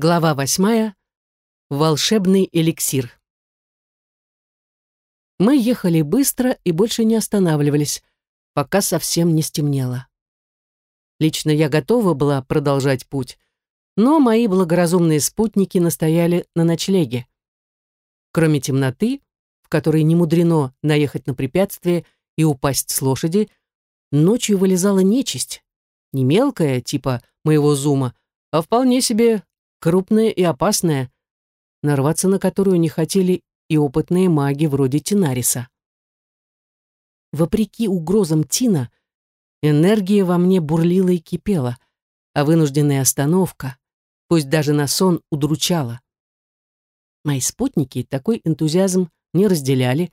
Глава восьмая. Волшебный эликсир. Мы ехали быстро и больше не останавливались, пока совсем не стемнело. Лично я готова была продолжать путь, но мои благоразумные спутники настояли на ночлеге. Кроме темноты, в которой не мудрено наехать на препятствие и упасть с лошади, ночью вылезала нечисть, не мелкая, типа моего зума, а вполне себе крупная и опасная, нарваться на которую не хотели и опытные маги вроде Тинариса. Вопреки угрозам Тина, энергия во мне бурлила и кипела, а вынужденная остановка, пусть даже на сон, удручала. Мои спутники такой энтузиазм не разделяли,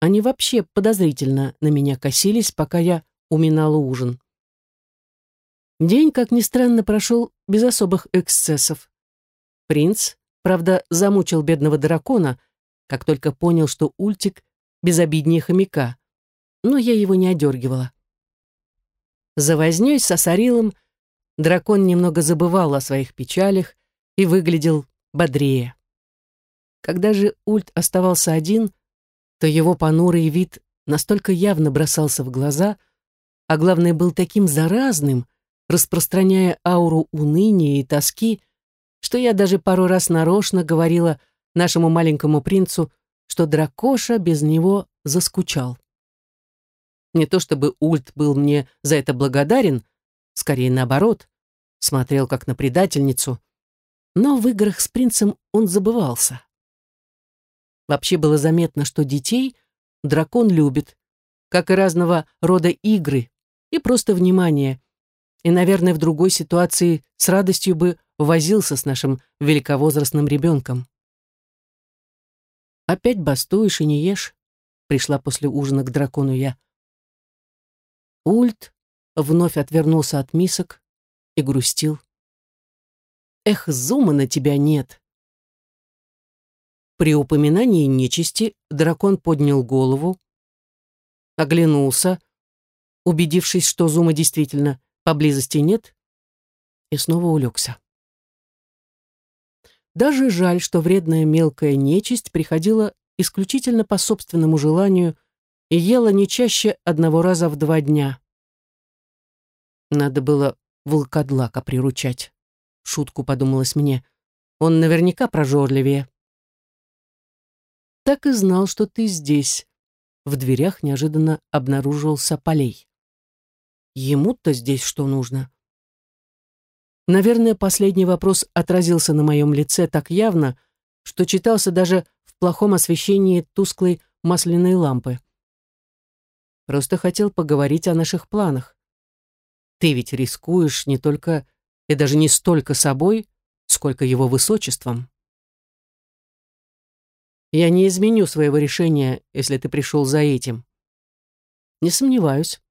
они вообще подозрительно на меня косились, пока я уминала ужин. День, как ни странно, прошел без особых эксцессов. Принц, правда, замучил бедного дракона, как только понял, что Ультик безобиднее хомяка, но я его не одергивала. За вознёй с Асарилом дракон немного забывал о своих печалях и выглядел бодрее. Когда же Ульт оставался один, то его понурый вид настолько явно бросался в глаза, а главное, был таким заразным, распространяя ауру уныния и тоски, что я даже пару раз нарочно говорила нашему маленькому принцу, что дракоша без него заскучал. Не то чтобы Ульт был мне за это благодарен, скорее наоборот, смотрел как на предательницу, но в играх с принцем он забывался. Вообще было заметно, что детей дракон любит, как и разного рода игры, и просто внимание, и, наверное, в другой ситуации с радостью бы возился с нашим великовозрастным ребенком. «Опять бастуешь и не ешь?» Пришла после ужина к дракону я. Ульт вновь отвернулся от мисок и грустил. «Эх, зума на тебя нет!» При упоминании нечисти дракон поднял голову, оглянулся, убедившись, что зума действительно поблизости нет, и снова улегся. Даже жаль, что вредная мелкая нечисть приходила исключительно по собственному желанию и ела не чаще одного раза в два дня. Надо было волкодлака приручать. Шутку подумалось мне. Он наверняка прожорливее. Так и знал, что ты здесь. В дверях неожиданно обнаружился Полей. Ему-то здесь что нужно? Наверное, последний вопрос отразился на моем лице так явно, что читался даже в плохом освещении тусклой масляной лампы. Просто хотел поговорить о наших планах. Ты ведь рискуешь не только и даже не столько собой, сколько его высочеством. Я не изменю своего решения, если ты пришел за этим. Не сомневаюсь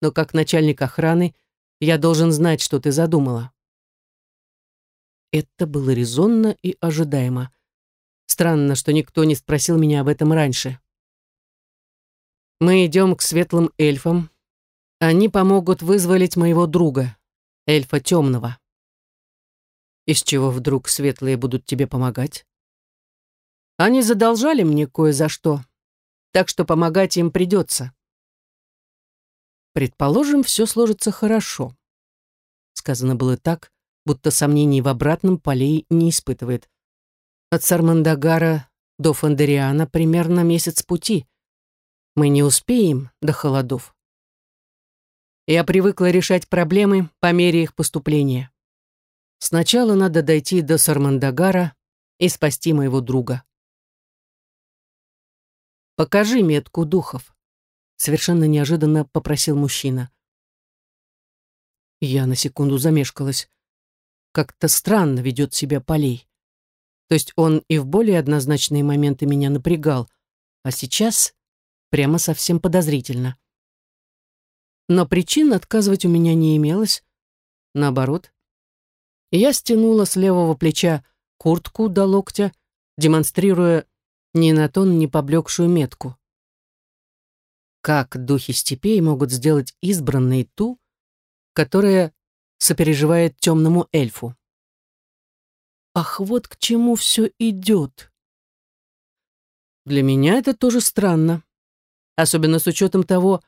но как начальник охраны я должен знать, что ты задумала». Это было резонно и ожидаемо. Странно, что никто не спросил меня об этом раньше. Мы идем к светлым эльфам. Они помогут вызволить моего друга, эльфа темного. Из чего вдруг светлые будут тебе помогать? Они задолжали мне кое за что, так что помогать им придется. Предположим, все сложится хорошо. Сказано было так, будто сомнений в обратном полей не испытывает. От Сармандагара до Фандериана примерно месяц пути. Мы не успеем до холодов. Я привыкла решать проблемы по мере их поступления. Сначала надо дойти до Сармандагара и спасти моего друга. Покажи метку духов совершенно неожиданно попросил мужчина. Я на секунду замешкалась. Как-то странно ведет себя Полей. То есть он и в более однозначные моменты меня напрягал, а сейчас прямо совсем подозрительно. Но причин отказывать у меня не имелось. Наоборот. Я стянула с левого плеча куртку до локтя, демонстрируя ни на тон не поблекшую метку. Как духи степей могут сделать избранной ту, которая сопереживает темному эльфу? Ах, вот к чему все идет. Для меня это тоже странно. Особенно с учетом того,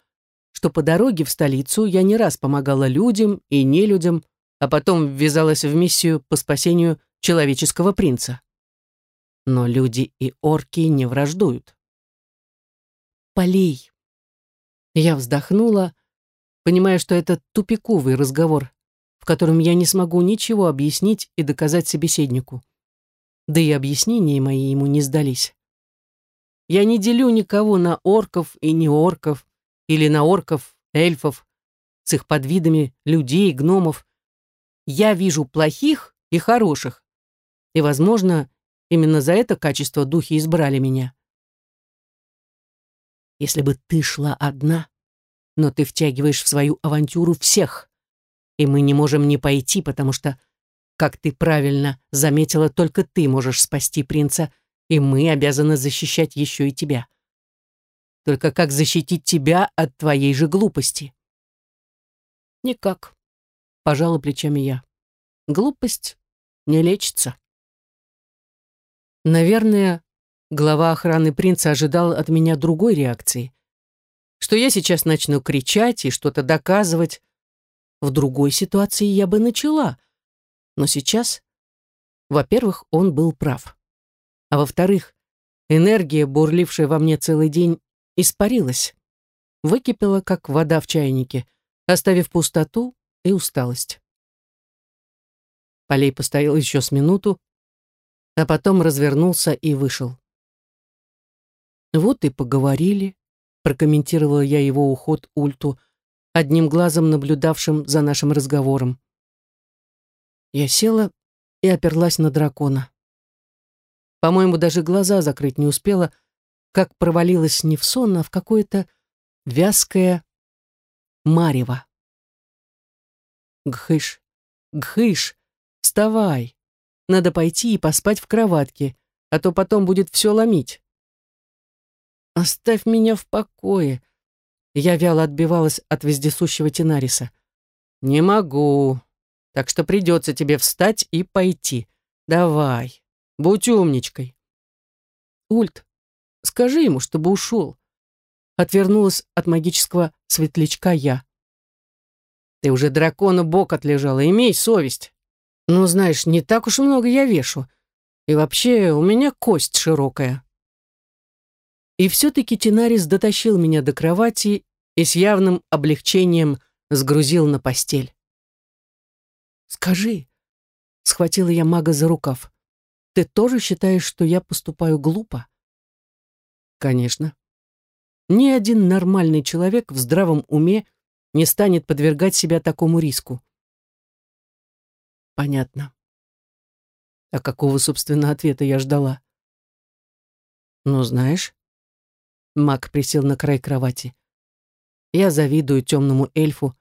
что по дороге в столицу я не раз помогала людям и нелюдям, а потом ввязалась в миссию по спасению человеческого принца. Но люди и орки не враждуют. Полей. Я вздохнула, понимая, что это тупиковый разговор, в котором я не смогу ничего объяснить и доказать собеседнику. Да и объяснения мои ему не сдались. Я не делю никого на орков и не орков, или на орков, эльфов, с их подвидами людей, гномов. Я вижу плохих и хороших. И, возможно, именно за это качество духи избрали меня. Если бы ты шла одна, но ты втягиваешь в свою авантюру всех, и мы не можем не пойти, потому что, как ты правильно заметила, только ты можешь спасти принца, и мы обязаны защищать еще и тебя. Только как защитить тебя от твоей же глупости? Никак, пожала плечами я. Глупость не лечится. Наверное, глава охраны принца ожидал от меня другой реакции. Что я сейчас начну кричать и что-то доказывать. В другой ситуации я бы начала. Но сейчас, во-первых, он был прав. А во-вторых, энергия, бурлившая во мне целый день, испарилась, выкипела, как вода в чайнике, оставив пустоту и усталость. Полей постоял еще с минуту, а потом развернулся и вышел. «Вот и поговорили», — прокомментировала я его уход Ульту, одним глазом наблюдавшим за нашим разговором. Я села и оперлась на дракона. По-моему, даже глаза закрыть не успела, как провалилась не в сон, а в какое-то вязкое марево. Гхыш, Гхыш, вставай. Надо пойти и поспать в кроватке, а то потом будет все ломить. Оставь меня в покое. Я вяло отбивалась от вездесущего Тенариса. Не могу. Так что придется тебе встать и пойти. Давай, будь умничкой. Ульт, Скажи ему, чтобы ушел. Отвернулась от магического светлячка я. Ты уже дракону бок отлежала, имей совесть. Ну, знаешь, не так уж много я вешу. И вообще, у меня кость широкая. И все-таки Тинарис дотащил меня до кровати и с явным облегчением сгрузил на постель. «Скажи», — схватила я мага за рукав, «ты тоже считаешь, что я поступаю глупо?» Конечно. Ни один нормальный человек в здравом уме не станет подвергать себя такому риску. Понятно. А какого, собственно, ответа я ждала? Ну, знаешь, Мак присел на край кровати. Я завидую темному эльфу,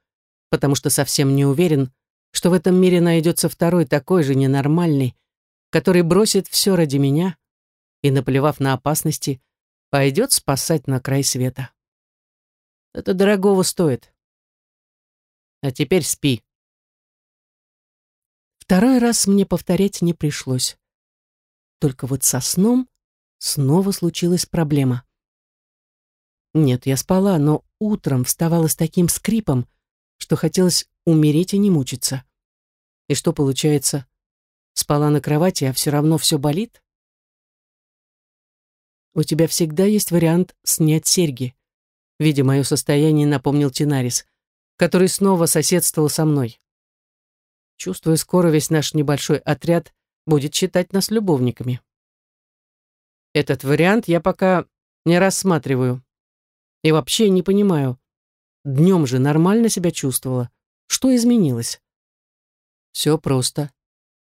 потому что совсем не уверен, что в этом мире найдется второй такой же ненормальный, который бросит все ради меня и, наплевав на опасности, пойдет спасать на край света. Это дорогого стоит. А теперь спи. Второй раз мне повторять не пришлось. Только вот со сном снова случилась проблема. Нет, я спала, но утром вставала с таким скрипом, что хотелось умереть и не мучиться. И что получается? Спала на кровати, а все равно все болит? у тебя всегда есть вариант снять серьги. Видя мое состояние, напомнил Тинарис, который снова соседствовал со мной. Чувствую, скоро весь наш небольшой отряд будет считать нас любовниками. Этот вариант я пока не рассматриваю. И вообще не понимаю. Днем же нормально себя чувствовала. Что изменилось? Все просто.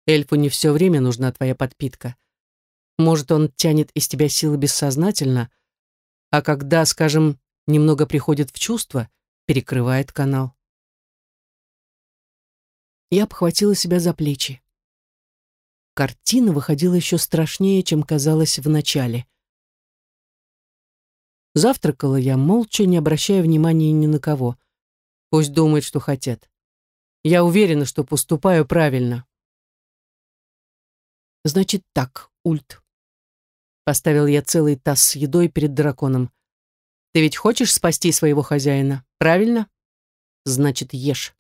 Эльфу не все время нужна твоя подпитка. Может, он тянет из тебя силы бессознательно, а когда, скажем, немного приходит в чувство, перекрывает канал. Я обхватила себя за плечи. Картина выходила еще страшнее, чем казалось в начале. Завтракала я молча, не обращая внимания ни на кого. Пусть думают, что хотят. Я уверена, что поступаю правильно. Значит так, Ульт. Поставил я целый таз с едой перед драконом. Ты ведь хочешь спасти своего хозяина, правильно? Значит, ешь.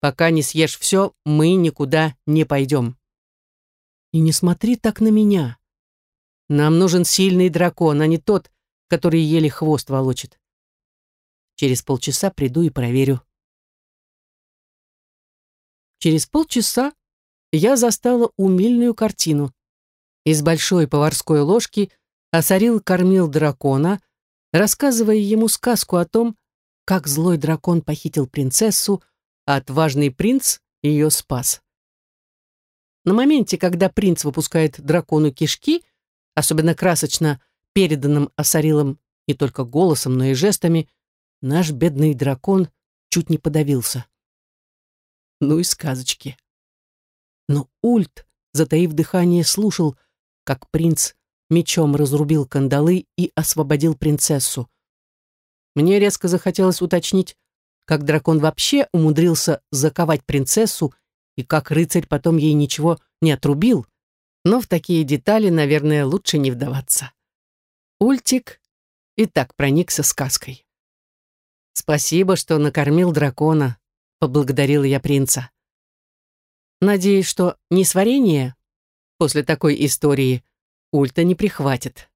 Пока не съешь все, мы никуда не пойдем. И не смотри так на меня. Нам нужен сильный дракон, а не тот, который еле хвост волочит. Через полчаса приду и проверю. Через полчаса я застала умильную картину. Из большой поварской ложки Осарил кормил дракона, рассказывая ему сказку о том, как злой дракон похитил принцессу, а отважный принц ее спас. На моменте, когда принц выпускает дракону кишки, особенно красочно переданным Асарилом не только голосом, но и жестами, наш бедный дракон чуть не подавился. Ну и сказочки. Но Ульт, затаив дыхание, слушал, как принц мечом разрубил кандалы и освободил принцессу. Мне резко захотелось уточнить, как дракон вообще умудрился заковать принцессу и как рыцарь потом ей ничего не отрубил, но в такие детали, наверное, лучше не вдаваться. Ультик и так проникся сказкой. «Спасибо, что накормил дракона», — поблагодарила я принца. «Надеюсь, что несварение после такой истории Ульта не прихватит».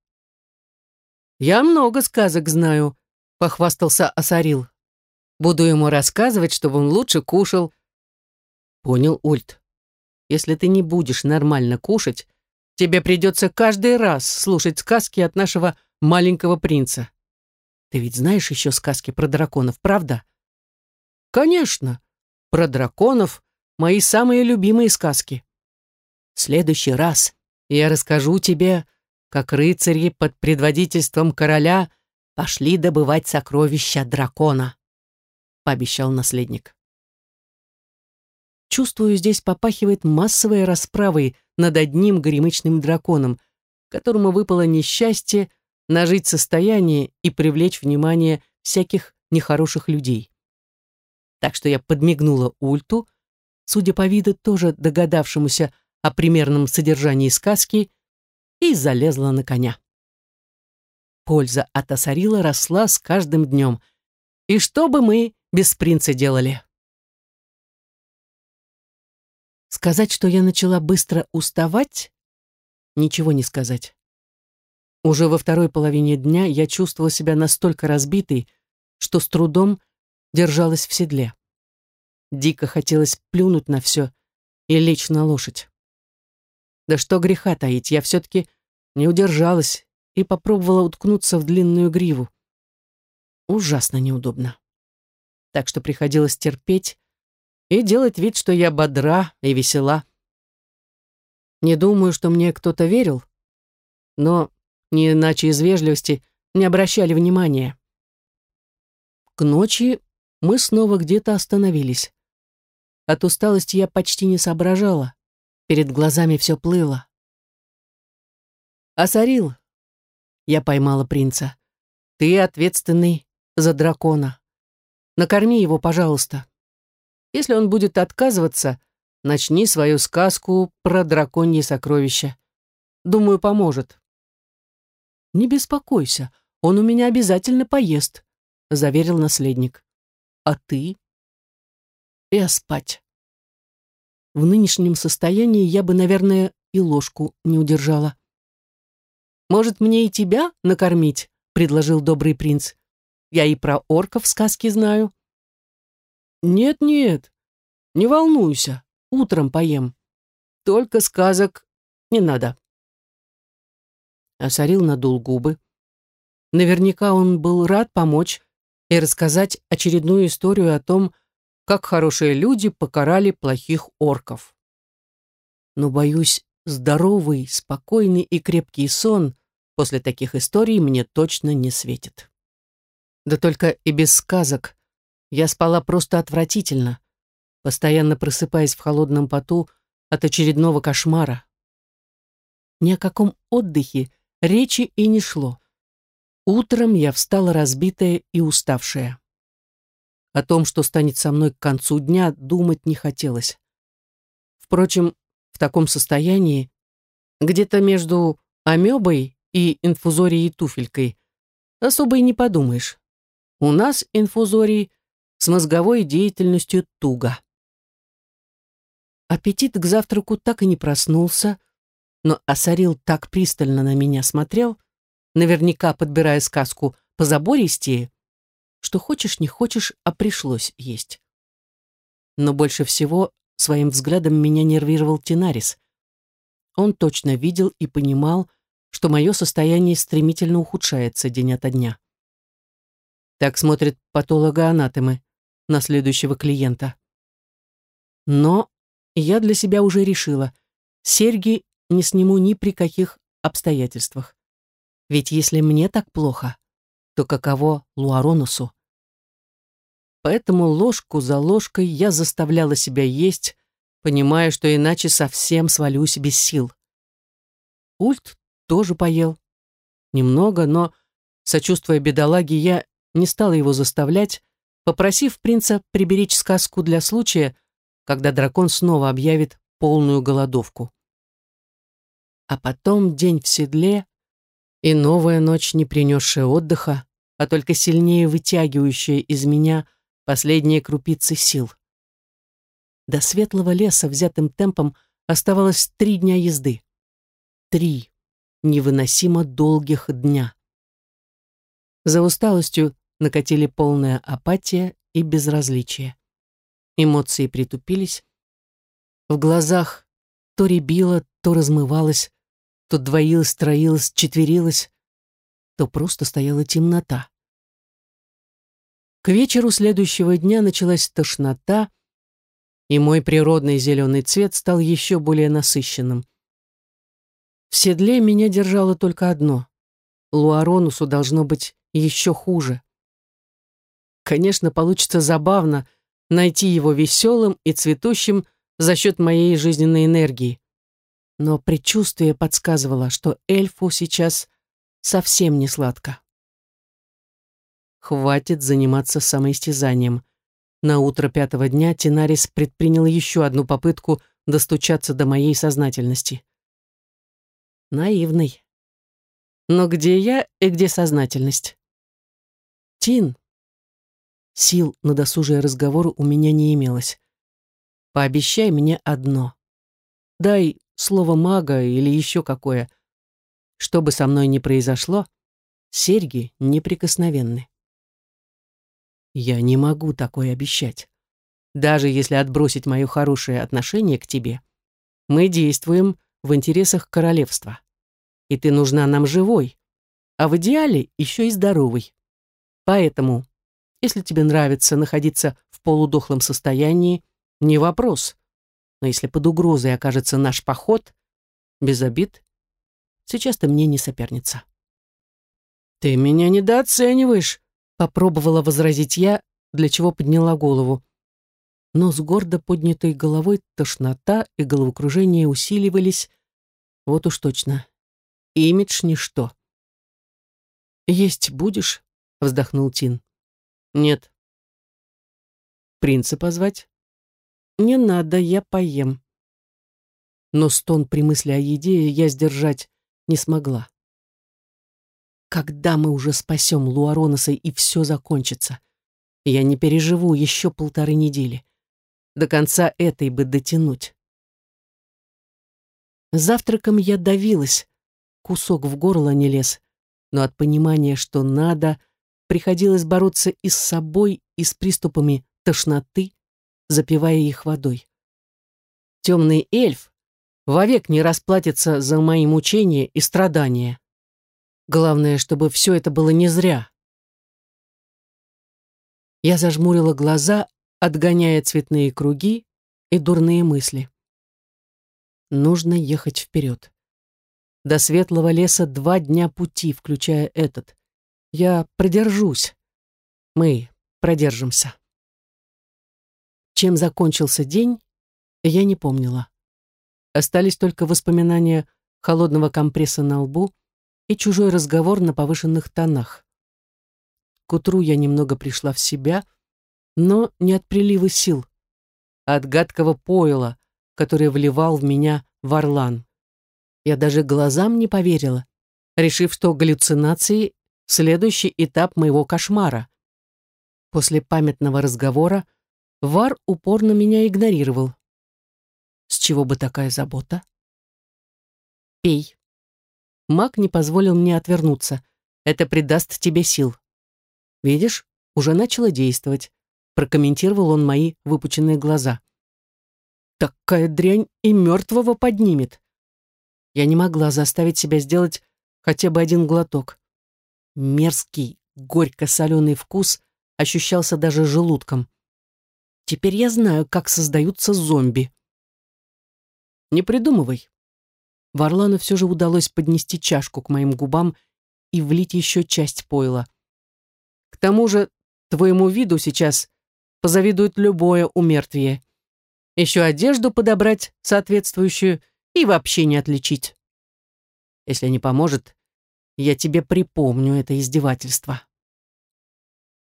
«Я много сказок знаю», — похвастался Асарил. «Буду ему рассказывать, чтобы он лучше кушал». «Понял, Ульт. Если ты не будешь нормально кушать, тебе придется каждый раз слушать сказки от нашего маленького принца. Ты ведь знаешь еще сказки про драконов, правда? Конечно. Про драконов мои самые любимые сказки. В следующий раз я расскажу тебе, как рыцари под предводительством короля пошли добывать сокровища дракона, пообещал наследник. Чувствую, здесь попахивает массовой расправой над одним горемычным драконом, которому выпало несчастье нажить состояние и привлечь внимание всяких нехороших людей. Так что я подмигнула Ульту, судя по виду тоже догадавшемуся о примерном содержании сказки, и залезла на коня. Польза от Асарила росла с каждым днем. И что бы мы без принца делали? Сказать, что я начала быстро уставать? Ничего не сказать. Уже во второй половине дня я чувствовала себя настолько разбитой, что с трудом держалась в седле. Дико хотелось плюнуть на все и лечь на лошадь. Да что греха таить, я все-таки не удержалась и попробовала уткнуться в длинную гриву. Ужасно неудобно. Так что приходилось терпеть и делать вид, что я бодра и весела. Не думаю, что мне кто-то верил, но не иначе из вежливости, не обращали внимания. К ночи мы снова где-то остановились. От усталости я почти не соображала. Перед глазами все плыло. «Асарил!» Я поймала принца. «Ты ответственный за дракона. Накорми его, пожалуйста. Если он будет отказываться, начни свою сказку про драконье сокровища. Думаю, поможет». «Не беспокойся, он у меня обязательно поест», — заверил наследник. «А ты?» «Я спать». В нынешнем состоянии я бы, наверное, и ложку не удержала. «Может, мне и тебя накормить?» — предложил добрый принц. «Я и про орков сказки знаю». «Нет-нет, не волнуйся, утром поем. Только сказок не надо». Осарил надул губы. Наверняка он был рад помочь и рассказать очередную историю о том, как хорошие люди покарали плохих орков. Но, боюсь, здоровый, спокойный и крепкий сон после таких историй мне точно не светит. Да только и без сказок я спала просто отвратительно, постоянно просыпаясь в холодном поту от очередного кошмара. Ни о каком отдыхе речи и не шло. Утром я встала разбитая и уставшая. О том, что станет со мной к концу дня, думать не хотелось. Впрочем, в таком состоянии Где-то между амебой и инфузорией туфелькой. Особо и не подумаешь. У нас инфузорий с мозговой деятельностью туго. Аппетит к завтраку так и не проснулся, но Асарил так пристально на меня смотрел, наверняка подбирая сказку позабористее, что хочешь не хочешь, а пришлось есть. Но больше всего своим взглядом меня нервировал Тинарис. Он точно видел и понимал, что мое состояние стремительно ухудшается день ото дня. Так смотрят патологоанатомы на следующего клиента. Но я для себя уже решила, серьги не сниму ни при каких обстоятельствах. Ведь если мне так плохо, то каково Луаронусу? Поэтому ложку за ложкой я заставляла себя есть, понимая, что иначе совсем свалюсь без сил. Ульт тоже поел. Немного, но, сочувствуя бедолаге, я не стала его заставлять, попросив принца приберечь сказку для случая, когда дракон снова объявит полную голодовку. А потом день в седле и новая ночь, не принесшая отдыха, а только сильнее вытягивающая из меня последние крупицы сил. До светлого леса взятым темпом оставалось три дня езды. Три невыносимо долгих дня. За усталостью накатили полная апатия и безразличие. Эмоции притупились. В глазах то рябило, то размывалось, то двоилось, троилось, четверилось, то просто стояла темнота. К вечеру следующего дня началась тошнота, и мой природный зеленый цвет стал еще более насыщенным. В седле меня держало только одно. Луаронусу должно быть еще хуже. Конечно, получится забавно найти его веселым и цветущим за счет моей жизненной энергии. Но предчувствие подсказывало, что эльфу сейчас совсем не сладко. Хватит заниматься самоистязанием. На утро пятого дня Тинарис предпринял еще одну попытку достучаться до моей сознательности. Наивный. Но где я и где сознательность? Тин. Сил на досужие разговоры у меня не имелось. Пообещай мне одно. Дай слово мага или еще какое. Что бы со мной ни произошло, серьги неприкосновенны. Я не могу такое обещать. Даже если отбросить мое хорошее отношение к тебе, мы действуем в интересах королевства. И ты нужна нам живой, а в идеале еще и здоровой. Поэтому, если тебе нравится находиться в полудохлом состоянии, не вопрос. Но если под угрозой окажется наш поход, без обид, сейчас ты мне не соперница. Ты меня недооцениваешь, Попробовала возразить я, для чего подняла голову. Но с гордо поднятой головой тошнота и головокружение усиливались. Вот уж точно. Имидж ничто. «Есть будешь?» — вздохнул Тин. «Нет». «Принца позвать?» «Не надо, я поем». Но стон при мысли о еде я сдержать не смогла. Когда мы уже спасем Луароноса и все закончится? Я не переживу еще полторы недели. До конца этой бы дотянуть. Завтраком я давилась, кусок в горло не лез, но от понимания, что надо, приходилось бороться и с собой, и с приступами тошноты, запивая их водой. Темный эльф вовек не расплатится за мои мучения и страдания. Главное, чтобы все это было не зря. Я зажмурила глаза, отгоняя цветные круги и дурные мысли. Нужно ехать вперед. До светлого леса два дня пути, включая этот. Я продержусь. Мы продержимся. Чем закончился день, я не помнила. Остались только воспоминания холодного компресса на лбу, и чужой разговор на повышенных тонах. К утру я немного пришла в себя, но не от прилива сил, а от гадкого пойла, который вливал в меня Варлан. Я даже глазам не поверила, решив, что галлюцинации — следующий этап моего кошмара. После памятного разговора Вар упорно меня игнорировал. С чего бы такая забота? Пей. Маг не позволил мне отвернуться. Это придаст тебе сил. Видишь, уже начало действовать. Прокомментировал он мои выпученные глаза. Такая дрянь и мертвого поднимет. Я не могла заставить себя сделать хотя бы один глоток. Мерзкий, горько-соленый вкус ощущался даже желудком. Теперь я знаю, как создаются зомби. Не придумывай. Варлану все же удалось поднести чашку к моим губам и влить еще часть пойла. К тому же твоему виду сейчас позавидует любое умертвие. Еще одежду подобрать соответствующую и вообще не отличить. Если не поможет, я тебе припомню это издевательство.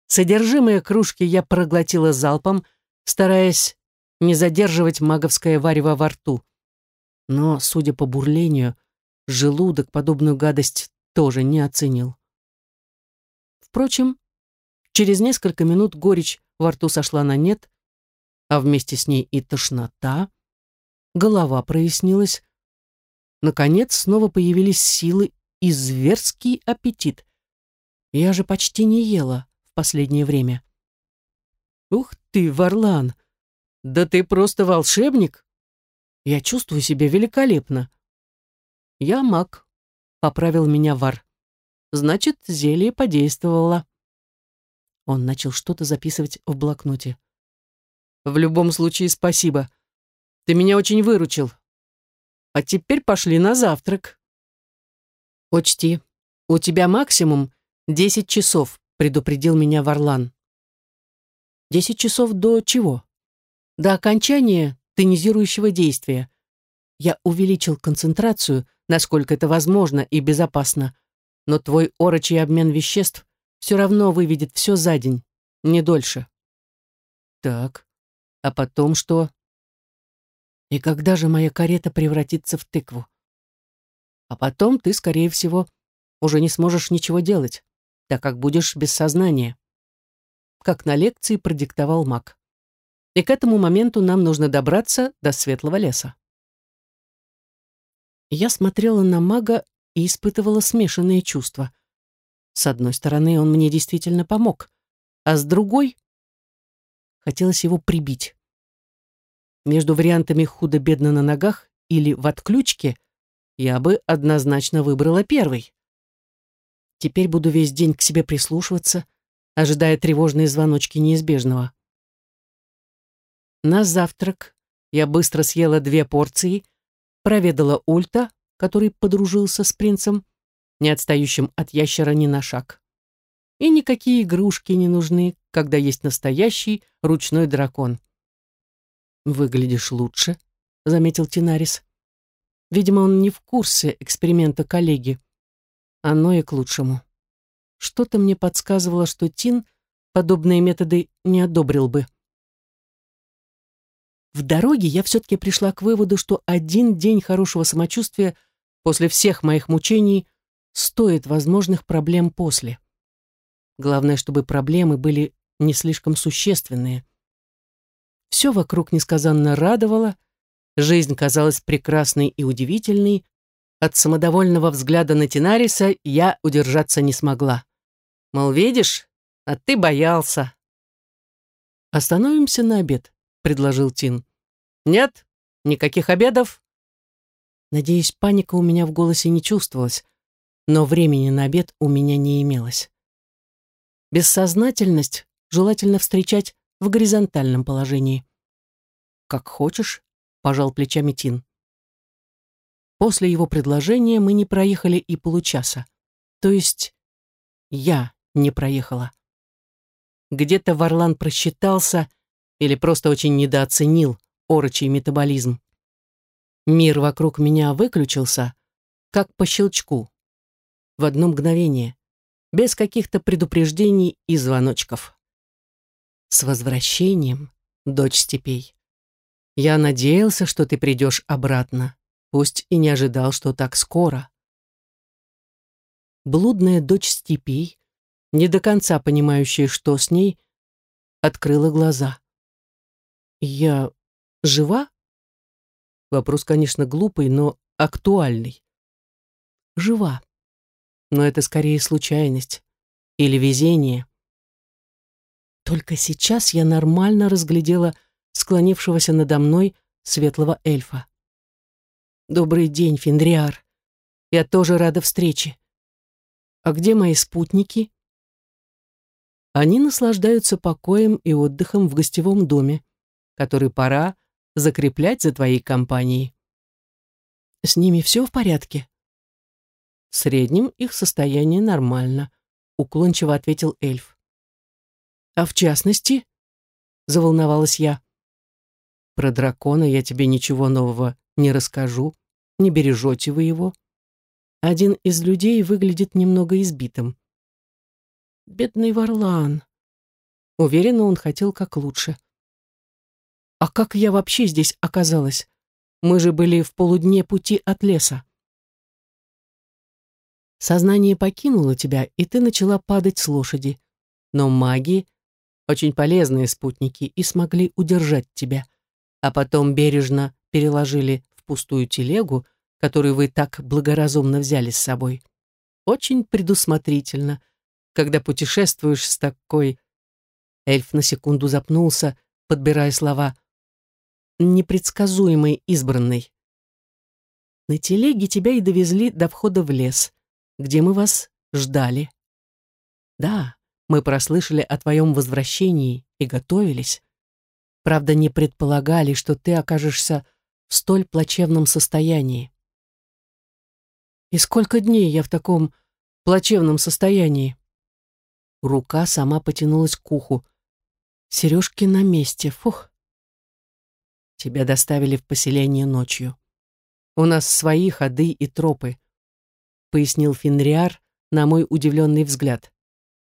Содержимое кружки я проглотила залпом, стараясь не задерживать маговское варево во рту. Но, судя по бурлению, желудок подобную гадость тоже не оценил. Впрочем, через несколько минут горечь во рту сошла на нет, а вместе с ней и тошнота, голова прояснилась. Наконец снова появились силы и зверский аппетит. Я же почти не ела в последнее время. «Ух ты, Варлан! Да ты просто волшебник!» Я чувствую себя великолепно. Я маг, поправил меня Вар. Значит, зелье подействовало. Он начал что-то записывать в блокноте. В любом случае, спасибо. Ты меня очень выручил. А теперь пошли на завтрак. Учти, у тебя максимум десять часов, предупредил меня Варлан. Десять часов до чего? До окончания тонизирующего действия. Я увеличил концентрацию, насколько это возможно и безопасно, но твой орочий обмен веществ все равно выведет все за день, не дольше. Так, а потом что? И когда же моя карета превратится в тыкву? А потом ты, скорее всего, уже не сможешь ничего делать, так как будешь без сознания. Как на лекции продиктовал маг и к этому моменту нам нужно добраться до светлого леса. Я смотрела на мага и испытывала смешанные чувства. С одной стороны, он мне действительно помог, а с другой — хотелось его прибить. Между вариантами худо-бедно на ногах или в отключке я бы однозначно выбрала первый. Теперь буду весь день к себе прислушиваться, ожидая тревожные звоночки неизбежного. На завтрак я быстро съела две порции, проведала Ульта, который подружился с принцем, не отстающим от ящера ни на шаг. И никакие игрушки не нужны, когда есть настоящий ручной дракон. «Выглядишь лучше», — заметил Тинарис. Видимо, он не в курсе эксперимента коллеги. Оно и к лучшему. Что-то мне подсказывало, что Тин подобные методы не одобрил бы. В дороге я все-таки пришла к выводу, что один день хорошего самочувствия после всех моих мучений стоит возможных проблем после. Главное, чтобы проблемы были не слишком существенные. Все вокруг несказанно радовало, жизнь казалась прекрасной и удивительной, от самодовольного взгляда на Тинариса я удержаться не смогла. Мол, видишь, а ты боялся. «Остановимся на обед», — предложил Тин. «Нет, никаких обедов». Надеюсь, паника у меня в голосе не чувствовалась, но времени на обед у меня не имелось. Бессознательность желательно встречать в горизонтальном положении. «Как хочешь», — пожал плечами Тин. После его предложения мы не проехали и получаса. То есть я не проехала. Где-то Варлан просчитался или просто очень недооценил орочий метаболизм. Мир вокруг меня выключился, как по щелчку, в одно мгновение, без каких-то предупреждений и звоночков. С возвращением, дочь степей. Я надеялся, что ты придешь обратно, пусть и не ожидал, что так скоро. Блудная дочь степей, не до конца понимающая, что с ней, открыла глаза. «Я жива?» Вопрос, конечно, глупый, но актуальный. «Жива. Но это скорее случайность или везение». Только сейчас я нормально разглядела склонившегося надо мной светлого эльфа. «Добрый день, Финдриар. Я тоже рада встрече. А где мои спутники?» Они наслаждаются покоем и отдыхом в гостевом доме, который пора закреплять за твоей компанией. С ними все в порядке? В среднем их состояние нормально, уклончиво ответил эльф. А в частности, заволновалась я. Про дракона я тебе ничего нового не расскажу, не бережете вы его. Один из людей выглядит немного избитым. Бедный Варлан. Уверена, он хотел как лучше. А как я вообще здесь оказалась? Мы же были в полудне пути от леса. Сознание покинуло тебя, и ты начала падать с лошади. Но маги очень полезные спутники и смогли удержать тебя, а потом бережно переложили в пустую телегу, которую вы так благоразумно взяли с собой. Очень предусмотрительно, когда путешествуешь с такой... Эльф на секунду запнулся, подбирая слова. Непредсказуемой избранной. На телеге тебя и довезли до входа в лес, где мы вас ждали. Да, мы прослышали о твоем возвращении и готовились. Правда, не предполагали, что ты окажешься в столь плачевном состоянии. И сколько дней я в таком плачевном состоянии? Рука сама потянулась к уху. Сережки на месте, фух. Тебя доставили в поселение ночью. У нас свои ходы и тропы, пояснил Финриар на мой удивленный взгляд.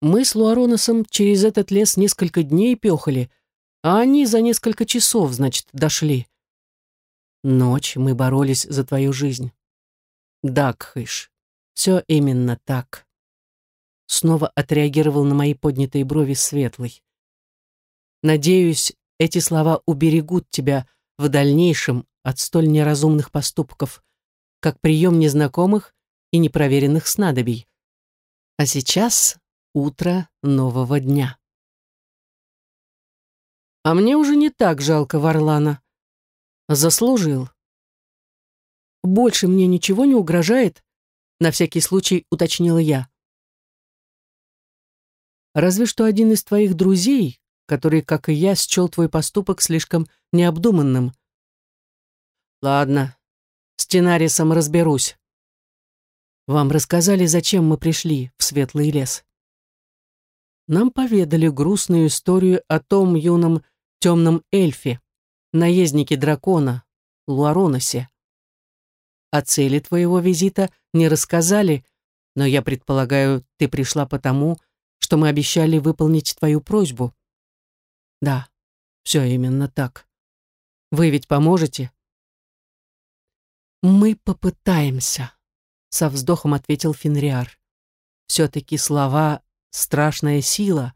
Мы с Луароносом через этот лес несколько дней пехали, а они за несколько часов, значит, дошли. Ночь мы боролись за твою жизнь. Да, Кхыш, все именно так. Снова отреагировал на мои поднятые брови Светлый. Надеюсь, эти слова уберегут тебя в дальнейшем от столь неразумных поступков, как прием незнакомых и непроверенных снадобий. А сейчас утро нового дня. А мне уже не так жалко Варлана. Заслужил. Больше мне ничего не угрожает, на всякий случай уточнила я. Разве что один из твоих друзей, который, как и я, счел твой поступок слишком необдуманным. Ладно, с Тенарисом разберусь. Вам рассказали, зачем мы пришли в Светлый лес? Нам поведали грустную историю о том юном темном эльфе, наезднике дракона, Луароносе. О цели твоего визита не рассказали, но я предполагаю, ты пришла потому, что мы обещали выполнить твою просьбу. Да, все именно так. Вы ведь поможете? Мы попытаемся, со вздохом ответил Финриар. Все-таки слова страшная сила,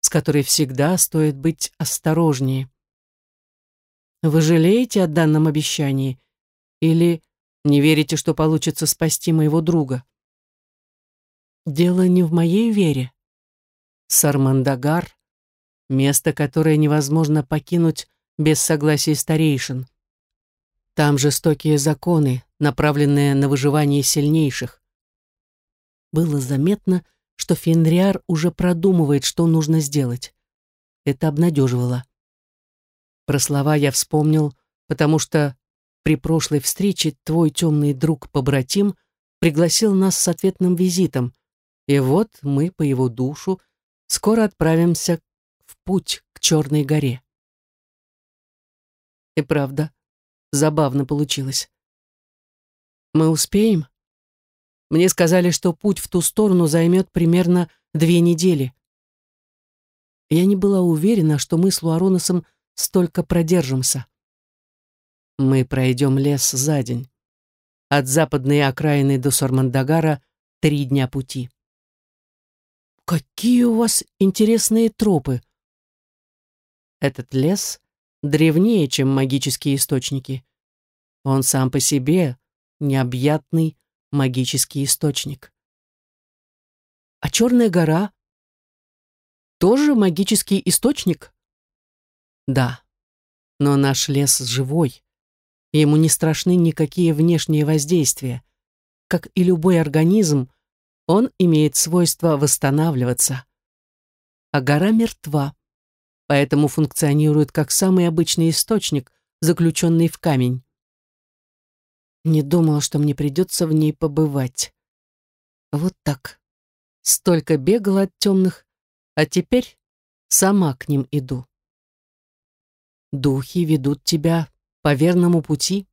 с которой всегда стоит быть осторожнее. Вы жалеете о данном обещании или не верите, что получится спасти моего друга? Дело не в моей вере. Сармандагар — место, которое невозможно покинуть без согласия старейшин. Там жестокие законы, направленные на выживание сильнейших. Было заметно, что Фенриар уже продумывает, что нужно сделать. Это обнадеживало. Про слова я вспомнил, потому что при прошлой встрече твой темный друг-побратим пригласил нас с ответным визитом, и вот мы по его душу скоро отправимся в путь к Черной горе. И правда, забавно получилось. Мы успеем? Мне сказали, что путь в ту сторону займет примерно две недели. Я не была уверена, что мы с Луароносом столько продержимся. Мы пройдем лес за день. От западной окраины до Сормандагара три дня пути. «Какие у вас интересные тропы!» Этот лес древнее, чем магические источники. Он сам по себе необъятный магический источник. А Черная гора тоже магический источник? Да, но наш лес живой. Ему не страшны никакие внешние воздействия. Как и любой организм, он имеет свойство восстанавливаться. А гора мертва, поэтому функционирует как самый обычный источник, заключенный в камень. Не думала, что мне придется в ней побывать. Вот так. Столько бегала от темных, а теперь сама к ним иду. Духи ведут тебя по верному пути,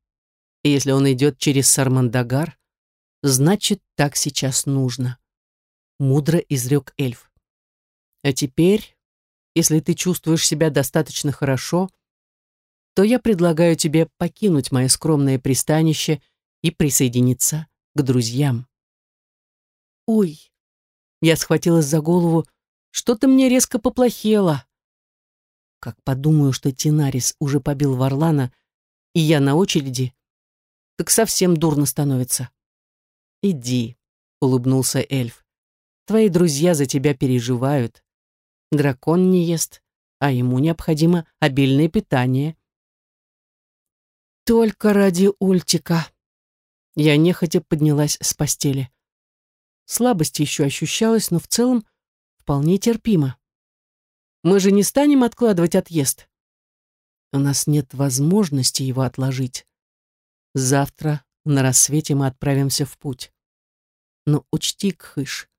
и если он идет через Сармандагар, значит, так сейчас нужно. Мудро изрек эльф. А теперь, если ты чувствуешь себя достаточно хорошо, то я предлагаю тебе покинуть мое скромное пристанище и присоединиться к друзьям. Ой, я схватилась за голову, что-то мне резко поплохело. Как подумаю, что Тинарис уже побил Варлана, и я на очереди, так совсем дурно становится. «Иди», — улыбнулся эльф. «Твои друзья за тебя переживают. Дракон не ест, а ему необходимо обильное питание». «Только ради Ультика». Я нехотя поднялась с постели. Слабость еще ощущалась, но в целом вполне терпимо. Мы же не станем откладывать отъезд. У нас нет возможности его отложить. Завтра на рассвете мы отправимся в путь. Но учти, Кхыш,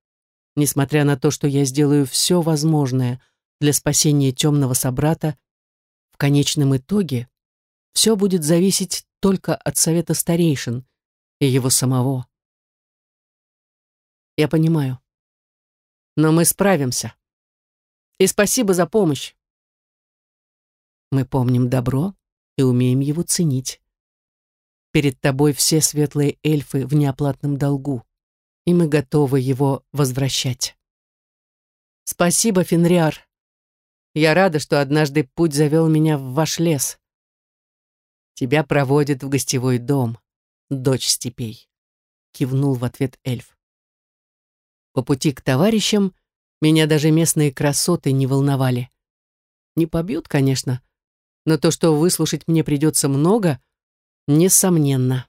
несмотря на то, что я сделаю все возможное для спасения темного собрата, в конечном итоге все будет зависеть только от совета старейшин и его самого. Я понимаю. Но мы справимся. И спасибо за помощь. Мы помним добро и умеем его ценить. Перед тобой все светлые эльфы в неоплатном долгу, и мы готовы его возвращать. Спасибо, Фенриар. Я рада, что однажды путь завел меня в ваш лес. Тебя проводят в гостевой дом, дочь степей. Кивнул в ответ эльф. По пути к товарищам меня даже местные красоты не волновали. Не побьют, конечно, но то, что выслушать мне придется много, несомненно.